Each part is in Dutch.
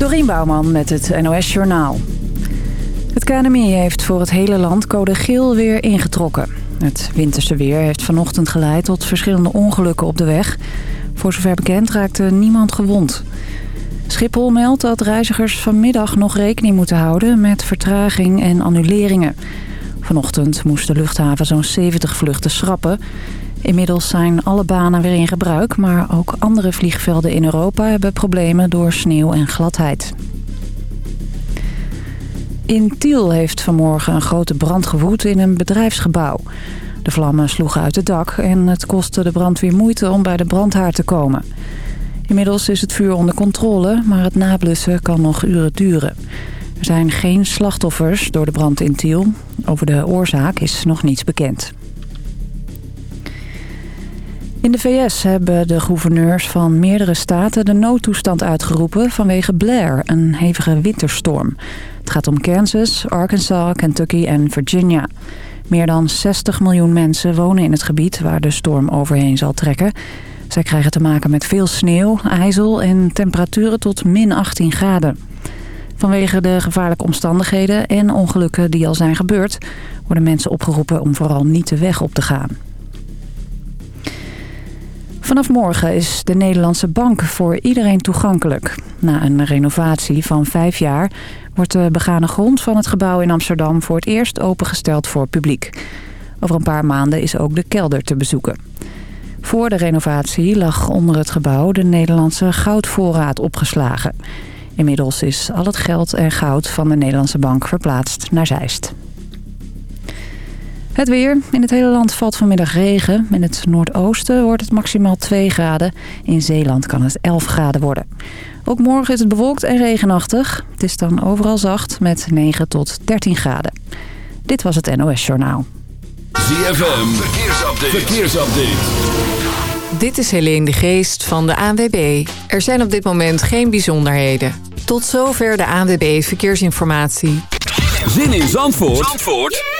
Dorien Bouwman met het NOS Journaal. Het KNMI heeft voor het hele land code geel weer ingetrokken. Het winterse weer heeft vanochtend geleid tot verschillende ongelukken op de weg. Voor zover bekend raakte niemand gewond. Schiphol meldt dat reizigers vanmiddag nog rekening moeten houden met vertraging en annuleringen. Vanochtend moest de luchthaven zo'n 70 vluchten schrappen. Inmiddels zijn alle banen weer in gebruik, maar ook andere vliegvelden in Europa hebben problemen door sneeuw en gladheid. In Tiel heeft vanmorgen een grote brand gewoed in een bedrijfsgebouw. De vlammen sloegen uit het dak en het kostte de brandweer moeite om bij de brandhaard te komen. Inmiddels is het vuur onder controle, maar het nablussen kan nog uren duren. Er zijn geen slachtoffers door de brand in Tiel. Over de oorzaak is nog niets bekend. In de VS hebben de gouverneurs van meerdere staten de noodtoestand uitgeroepen vanwege Blair, een hevige winterstorm. Het gaat om Kansas, Arkansas, Kentucky en Virginia. Meer dan 60 miljoen mensen wonen in het gebied waar de storm overheen zal trekken. Zij krijgen te maken met veel sneeuw, ijzel en temperaturen tot min 18 graden. Vanwege de gevaarlijke omstandigheden en ongelukken die al zijn gebeurd... worden mensen opgeroepen om vooral niet de weg op te gaan. Vanaf morgen is de Nederlandse bank voor iedereen toegankelijk. Na een renovatie van vijf jaar wordt de begane grond van het gebouw in Amsterdam voor het eerst opengesteld voor publiek. Over een paar maanden is ook de kelder te bezoeken. Voor de renovatie lag onder het gebouw de Nederlandse goudvoorraad opgeslagen. Inmiddels is al het geld en goud van de Nederlandse bank verplaatst naar Zeist. Het weer. In het hele land valt vanmiddag regen. In het noordoosten wordt het maximaal 2 graden. In Zeeland kan het 11 graden worden. Ook morgen is het bewolkt en regenachtig. Het is dan overal zacht met 9 tot 13 graden. Dit was het NOS Journaal. ZFM. Verkeersupdate. Verkeersupdate. Dit is Helene de Geest van de ANWB. Er zijn op dit moment geen bijzonderheden. Tot zover de ANWB Verkeersinformatie. Zin in Zandvoort? Zandvoort?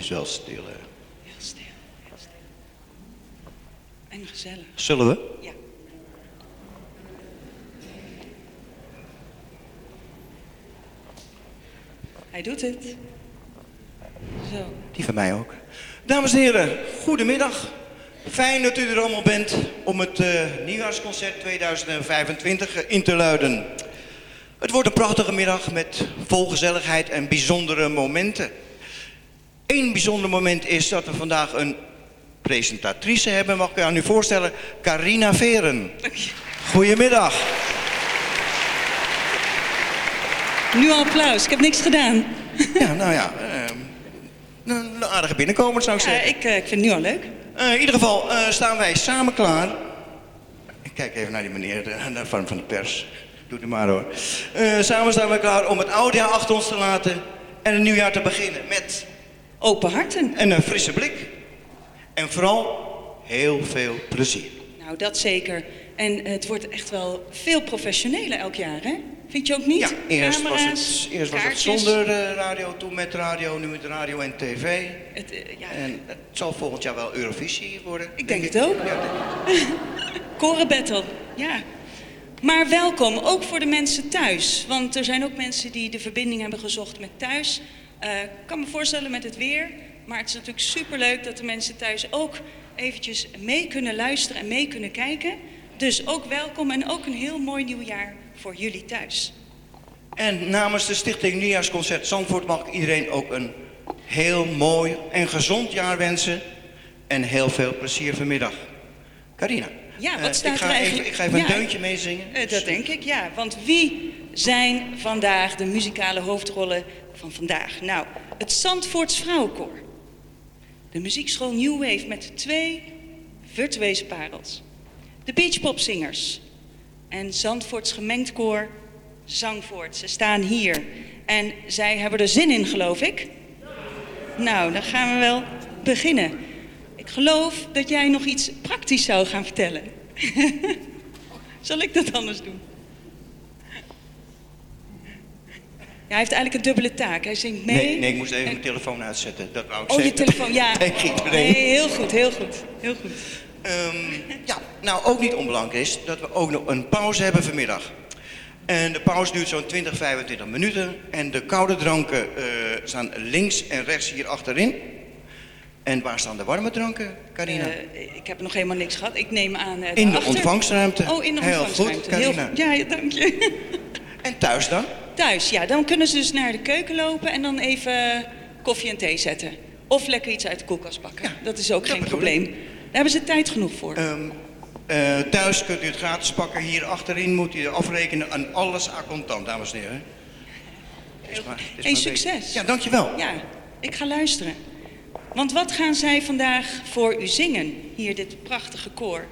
Is wel stil, hè? Heel stil, heel stil. En gezellig. Zullen we? Ja. Hij doet het. Zo. Die van mij ook. Dames en heren, goedemiddag. Fijn dat u er allemaal bent om het eh, nieuwjaarsconcert 2025 in te luiden. Het wordt een prachtige middag met vol gezelligheid en bijzondere momenten. Eén bijzonder moment is dat we vandaag een presentatrice hebben. Mag ik aan u voorstellen? Carina Veren. Goedemiddag. Nu al applaus, ik heb niks gedaan. Ja, nou ja, ehm, een aardige binnenkomer zou ik Ja, zeggen. ik, eh, ik vind het nu al leuk. Eh, in ieder geval eh, staan wij samen klaar. Ik kijk even naar die meneer de, van, van de pers. Doe het maar hoor. Samen staan we klaar om het oude jaar achter ons te laten en een nieuw jaar te beginnen met Open harten. een, eh, frisse blik. En vooral heel veel plezier. Nou, dat zeker. En het wordt echt wel veel professioneler elk jaar, hè? Vind je ook niet? Ja, eerst was het, eerst was het zonder eh, radio, toen met radio, nu met radio en tv. Het, eh, ja, En het zal volgend jaar wel Eurovisie worden. Ik denk het ook. Ja, Korenbattle, ja. Maar welkom, ook voor de mensen thuis. Want er zijn ook mensen die de verbinding hebben gezocht met thuis. Eh, Ik kan me voorstellen met het weer. Maar het is natuurlijk superleuk dat de mensen thuis ook eventjes mee kunnen luisteren en mee kunnen kijken. Dus ook welkom en ook een heel mooi nieuwjaar voor jullie thuis. En namens de Stichting Nieuwjaarsconcert Zandvoort mag ik iedereen ook een heel mooi en gezond jaar wensen. En heel veel plezier vanmiddag. Carina. Ja, eh, wat staat ik ga er eigenlijk? Even, ik ga even Ja. een deuntje meezingen. Eh, dat denk ik, ja. Want wie zijn vandaag de muzikale hoofdrollen van vandaag? Nou, het Zandvoorts Vrouwenkoor. De muziekschool New Wave met twee virtueuze parels. De Beachpopzingers. En Zandvoorts gemengd koor Zangvoort. Ze staan hier. En zij hebben er zin in, geloof ik. Nou, dan gaan we wel beginnen. Ik geloof dat jij nog iets praktisch zou gaan vertellen. Zal ik dat anders doen? Ja, hij heeft eigenlijk een dubbele taak. Hij zingt mee. Nee, nee, ik moest even en- mijn telefoon uitzetten. Dat wou ik Oh, je telefoon, ja. Nee, heel goed, heel goed. Heel goed. Ehm, ja, nou ook niet onbelangrijk is dat we ook nog een pauze hebben vanmiddag. En de pauze duurt zo'n 20, 25 minuten. En de koude dranken eh, staan links en rechts hier achterin. En waar staan de warme dranken, Carina? Eh, ik heb nog helemaal niks gehad. Ik neem aan. eh, in de ontvangstruimte. Oh, in de Heel ontvangstruimte. goed, Carina. goed. Ja, ja, dank je. En thuis dan? Thuis, ja, dan kunnen ze dus naar de keuken lopen en dan even koffie en thee zetten. Of lekker iets uit de koelkast pakken. Ja, dat is ook dat geen probleem. Daar hebben ze tijd genoeg voor. Ehm, eh, thuis kunt u het gratis pakken. Hier achterin moet u afrekenen aan alles à contant, dames en heren. Is maar- het is Hey, succes. Ja, dankjewel. Ja, ik ga luisteren. Want wat gaan zij vandaag voor u zingen, hier dit prachtige koor?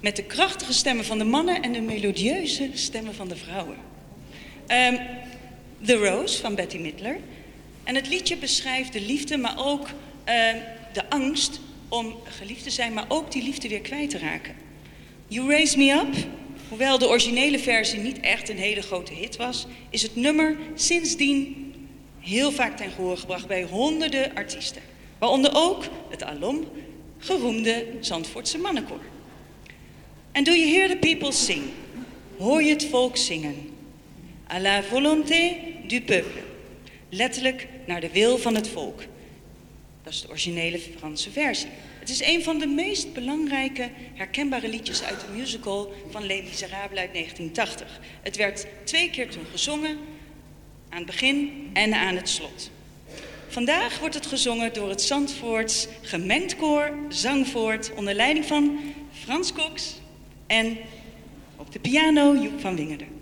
Met de krachtige stemmen van de mannen en de melodieuze stemmen van de vrouwen. Ehm, The Rose van Betty Midler. En het liedje beschrijft de liefde, maar ook ehm, de angst om geliefd te zijn, maar ook die liefde weer kwijt te raken. You Raise Me Up, hoewel de originele versie niet echt een hele grote hit was, is het nummer sindsdien heel vaak ten gehoor gebracht bij honderden artiesten. Waaronder ook het alom geroemde Zandvoortse mannenkoor. En do you hear the people sing? Hoor je het volk zingen? À la volonté du peuple. Letterlijk naar de wil van het volk. Dat is de originele Franse versie. Het is een van de meest belangrijke herkenbare liedjes uit de musical van Les Miserables uit 1980. Het werd twee keer toen gezongen, aan het begin en aan het slot. Vandaag wordt het gezongen door het Zandvoorts gemengd koor Zangvoort onder leiding van Frans Cox en op de piano Joep van Wingerden.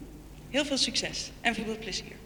Heel veel succes en veel plezier.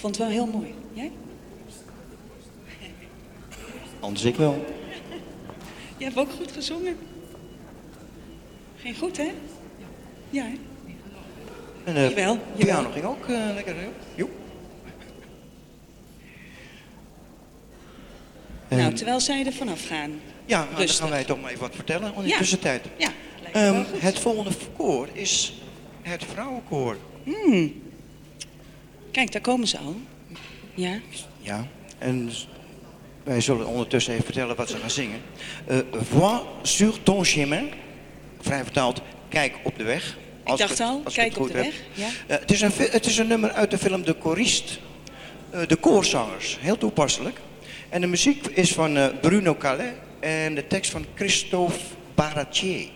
Vond het wel heel mooi. Jij? Anders ik wel. Je hebt ook goed gezongen. Ging goed, hè? Ja, hè? En de Jawel, piano jawel. ging ook eh, lekker. Joep. Nou, terwijl zij er vanaf gaan. Ja, nou, dan gaan wij toch maar even wat vertellen in de Ja. tussentijd. Ja, lijkt me wel Ehm, het volgende koor is het vrouwenkoor. Kijk, daar komen ze al. Ja. Ja, en wij zullen ondertussen even vertellen wat ze gaan zingen. Eh Vois sur ton chemin. Vrij vertaald, kijk op de weg. Ik dacht het- al, als kijk op de heb. weg. Ja. Eh, het, is een, het is een nummer uit de film De Choriste. Eh, de koorzangers, heel toepasselijk. En de muziek is van Bruno Calais en de tekst van Christophe Baratier.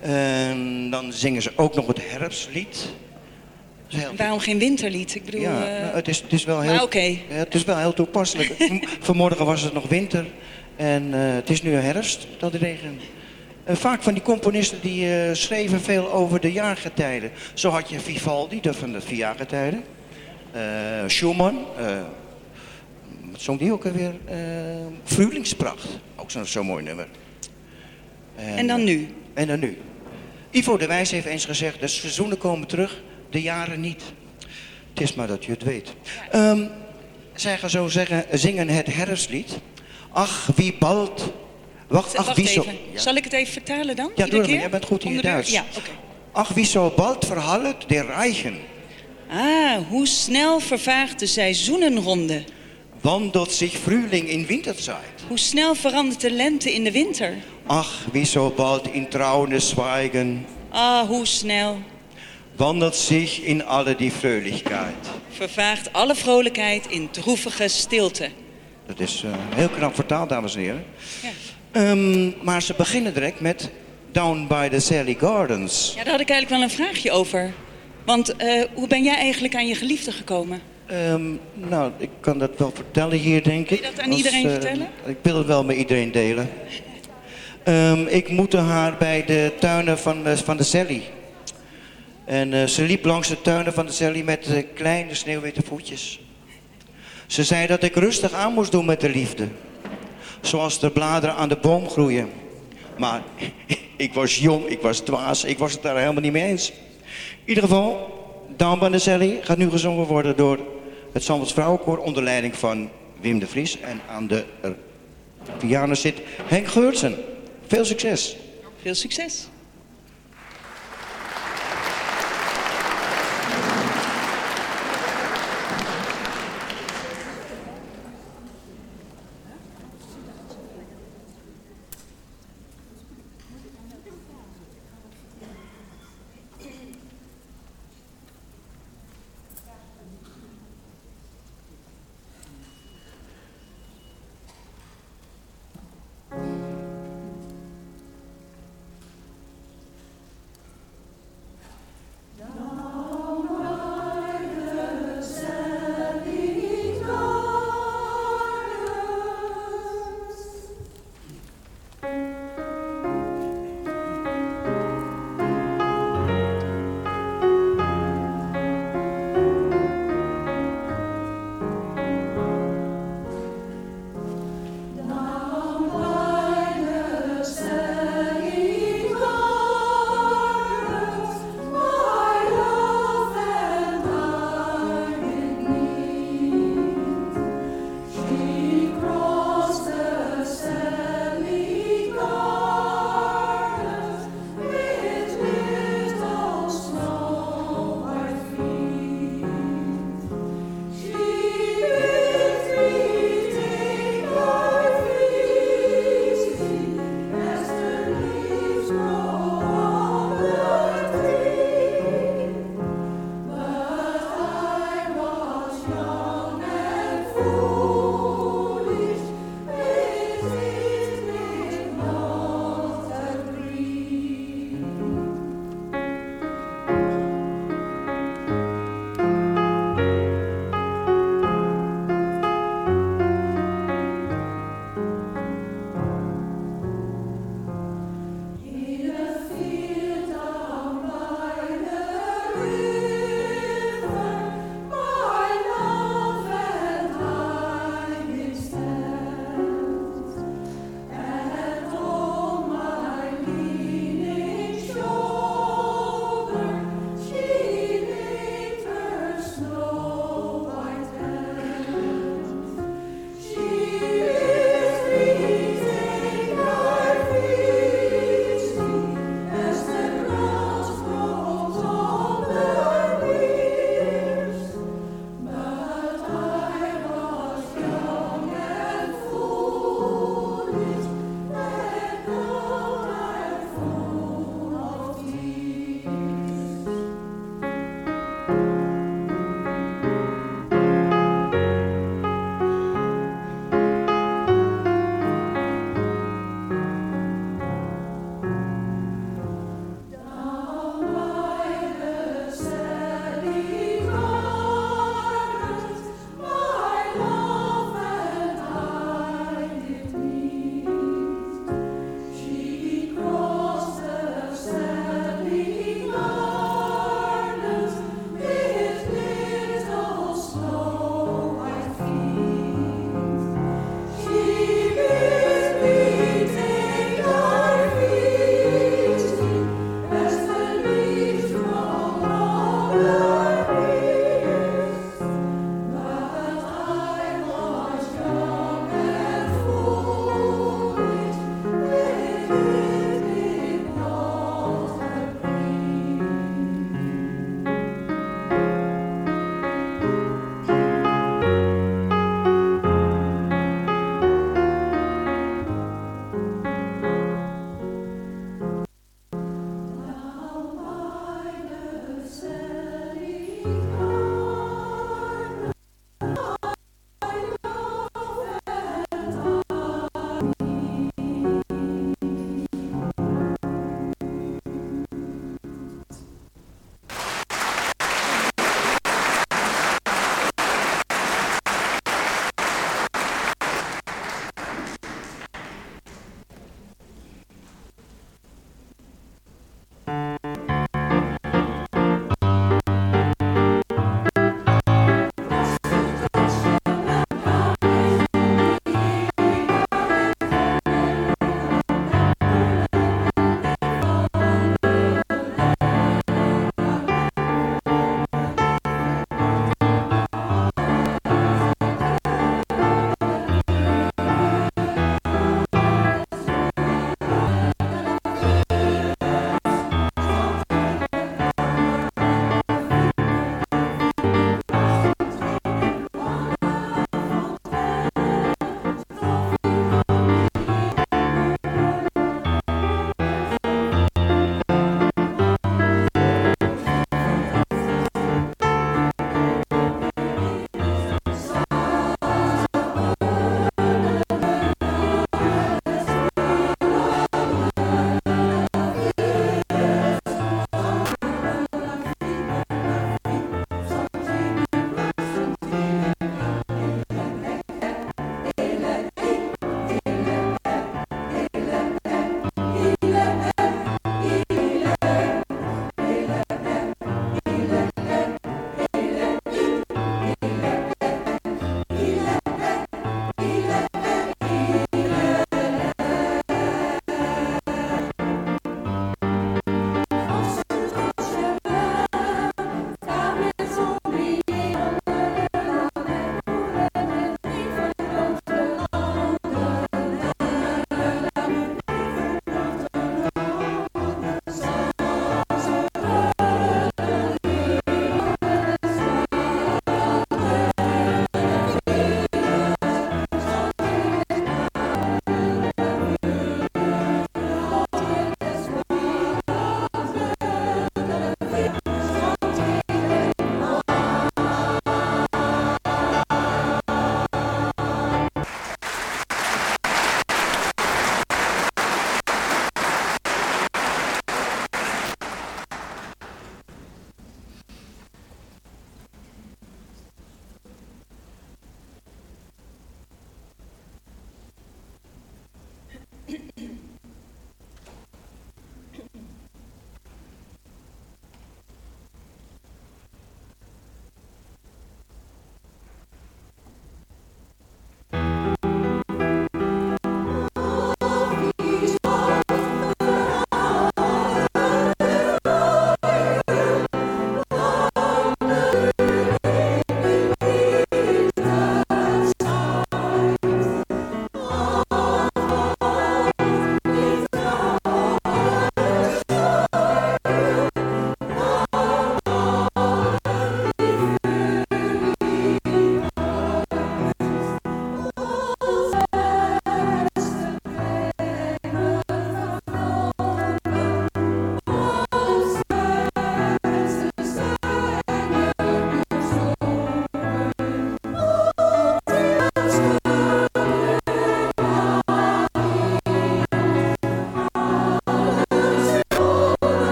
En dan zingen ze ook nog het herfstlied. Heel En waarom geen winterlied? Ik bedoel... ja, eh, nou, het, is, het is wel heel, maar het is wel heel toepasselijk. Vanmorgen was het nog winter en eh, het is nu herfst dat het regent. En vaak van die componisten die eh, schreven veel over de jaargetijden. Zo had je Vivaldi, dat van de vier jaargetijden. Eh, Schumann, eh, wat zong die ook alweer? Eh Frühlingspracht, ook zo'n zo mooi nummer. En dan nu? En dan nu. Ivo de Wijs heeft eens gezegd, de seizoenen komen terug, de jaren niet. Het is maar dat je het weet. Ehm, zij gaan zo zeggen, zingen het herfstlied. Ach, wie bald... Wacht, ach, wie zo... Ja. Zal ik het even vertalen dan? Ja, doe maar. Jij bent goed in de- Duits. Ja, oké. Ach, wie zo bald verhallet der Reichen. Ah, hoe snel vervaagt de seizoenenronde. Wandelt zich Frühling in Winterzeit. Hoe snel verandert de lente in de winter. Ach, wie zo bald in trouwen Schweigen. Ah, hoe snel Wandelt zich in alle die Fröhlichkeit. vervaagt alle vrolijkheid in droevige stilte. Dat is eh, heel knap vertaald, dames en heren. Ja. Ehm, maar ze beginnen direct met Down by the Sally Gardens. ja, daar had ik eigenlijk wel een vraagje over. Want eh, hoe ben jij eigenlijk aan je geliefde gekomen? Ehm, nou, ik kan dat wel vertellen hier, denk ik. je dat aan iedereen eh, vertellen? Ik wil het wel met iedereen delen. Ehm, ik moette haar bij de tuinen van, van de Sally. En eh, ze liep langs de tuinen van de Sally met eh, kleine sneeuwwitte voetjes. Ze zei dat ik rustig aan moest doen met de liefde. Zoals de bladeren aan de boom groeien. Maar ik was jong, ik was dwaas, ik was het daar helemaal niet mee eens. In ieder geval, Down by the Sally gaat nu gezongen worden door het Zandvoorts Vrouwenkoor onder leiding van Wim de Vries. En aan de piano zit Henk Geurtsen. Veel succes. Veel succes.